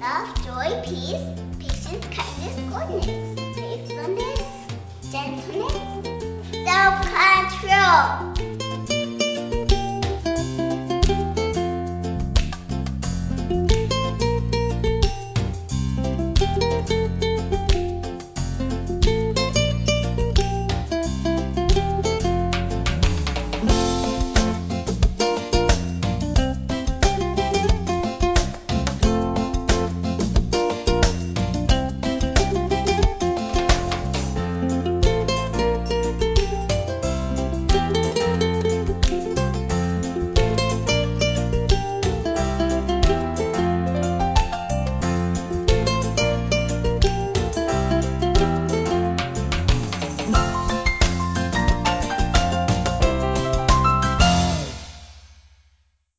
love, joy, peace, patience, kindness, goodness.